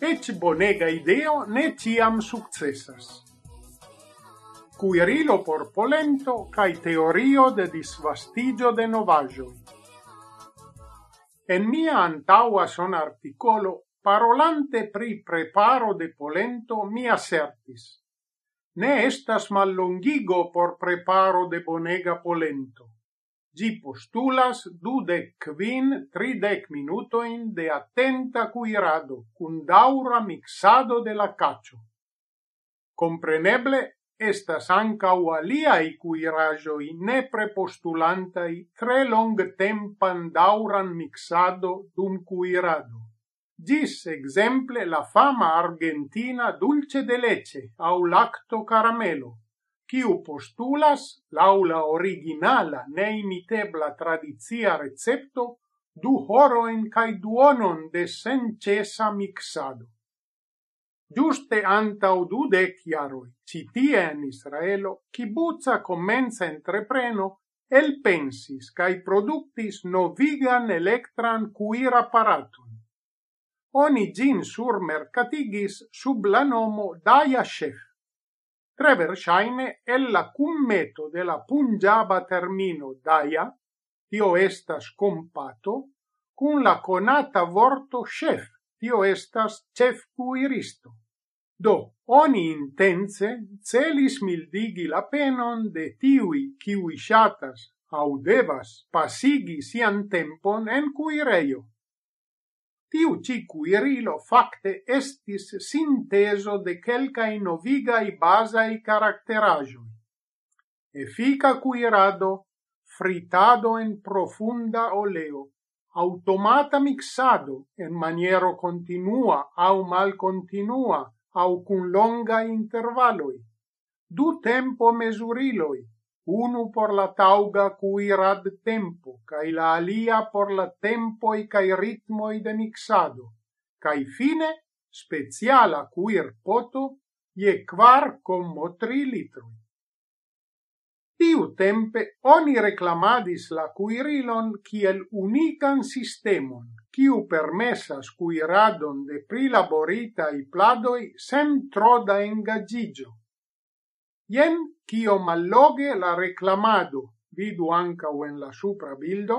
Ec bonega ideo ne tiam successas. Cuirilo por polento cae teorio de disvastigio de novajo. En mia antaua son articolo, parolante pri preparo de polento, mi assertis. Ne estas mallongigo por preparo de bonega polento Gi postulas dudec quin tridec minutoin de attenta cuirado, cun daura mixado de la caccio. Compreneble, estas ancau aliai cuirajoi ne prepostulantai tre long tempan dauran mixado dum cuirado. Gis exemple la fama argentina dulce de leche au lacto caramelo, quiu postulas laula originala neimitebla tradizia recepto du horoen cae duonon de sencesa mixado. Giuste antau dudec iaroi, citie in Israelo, kibuza commenza entrepreno el pensis cae productis novigan electran cuir apparatum. Oni gin sur mercatigis sub la nomo Daya Chef Tre versaine ella cummeto de la punjaba termino daia, tio estas compato, cun la conata vorto chef, tio estas chef cuiristo. Do, oni intense celis mildigi la penon de tiui kiui shatas au devas pasigi sian tempon en cuireio. Tiu ci cuirilo facte estis sinteso de quelcae novigai basai caracterajoi. Efica cuirado, fritado en profunda oleo, automata mixado en maniero continua au mal continua au cun longa intervalloi, du tempo mesuriloi, unu por la tauga cui rad tempo, cae la alia por la tempoi cae ritmoi de mixado, cae fine speciala cuir poto ie quar commo tri litrui. Tiu tempe oni reclamadis la cuirilon kiel unican sistemon, kiu permessas cuiradon de prilaboritai pladoi sem troda engagigio, Jen kio malloge la reclamado, vidu ancau en la supra bildo,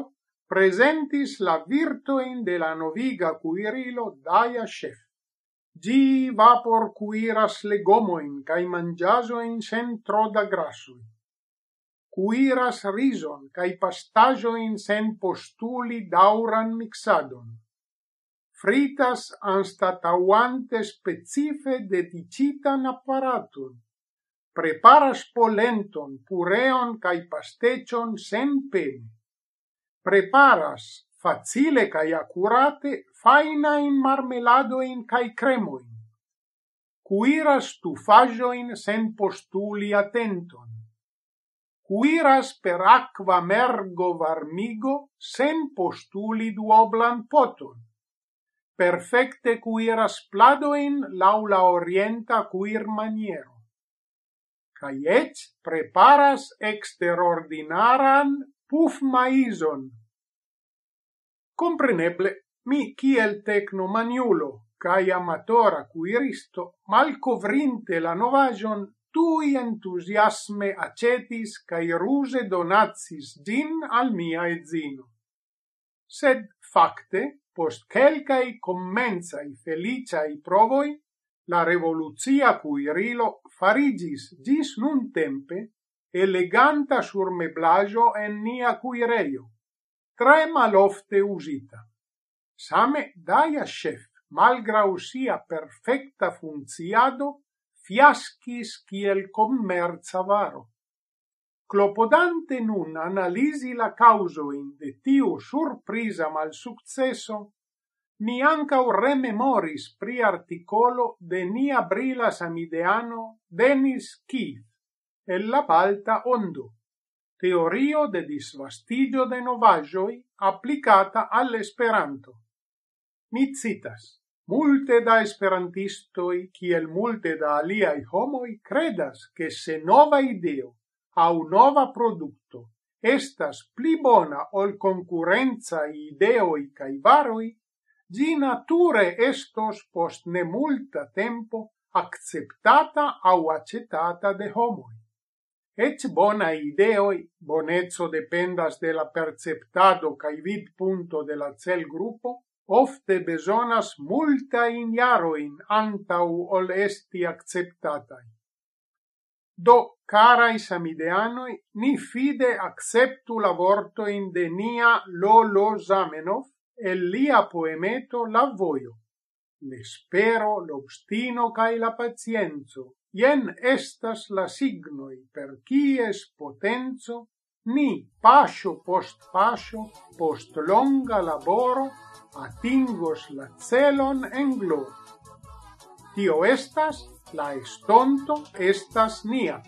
presentis la virtuin de la noviga cuirilo Daia Chef. Gi vapor cuiras legomoin cae mangiasoin sen tro da grassoi. Cuiras rison cae pastajoin sen postuli dauran mixadon. Fritas anstatauante specife dedicitan apparatum preparas polenton, pureon cae pastecion sen pene. Preparas facile cae accurate fainain marmeladoin cae cremoin. Cuiras tufajoin sen postuli attenton. Cuiras per aqua mergo varmigo sen postuli duoblan poton. Perfecte cuiras pladoin laula orienta cuir maniero cae et preparas exterordinaran puf maison. Compreneble, mi kiel tecnomaniulo cae amatora cuiristo, malcovrinte la novagion, tui entusiasme acetis cae ruse donatsis din al mia edzino. Sed, facte, post quelcae commensai felicai provoi, la revoluzia cuirilo farigis gis nun tempe eleganta surmeblajo en nia cuireio, tre malofte usita. Same daia chef, malgrau sia perfecta funziado, fiascis kiel commerza varo. Clopodante nun analisi la causoin de tiu surprisa malsuccesso, Mi u rememoris pri articolo de nia brila samideano Dennis Keith el la Balta Ondo, teorio de disvastigio de novajoi applicata al Esperanto. Mi citas. Multe da esperantistoi, kiel multe da aliai homoi, credas che se nova ideo au nova producto estas pli bona ol concurrenza ideoi cae varoi, gi nature estos post nemulta tempo acceptata au accettata de homoi. Et bona ideoi, bonezzo dependas de la perceptado cae vid punto de la cel gruppo, ofte besonas multa in iaroin antau ol esti acceptatai. Do, carai samideanoi, ni fide acceptu la vortoin de nia Lolo Zamenhof, el lia poemeto la voio, l'espero, l'obstino cae la pazienzo, jen estas la signoi per cies potenzo ni pascio post pascio, post longa laboro, atingos la celon en glor. Tio estas, la estonto estas nia.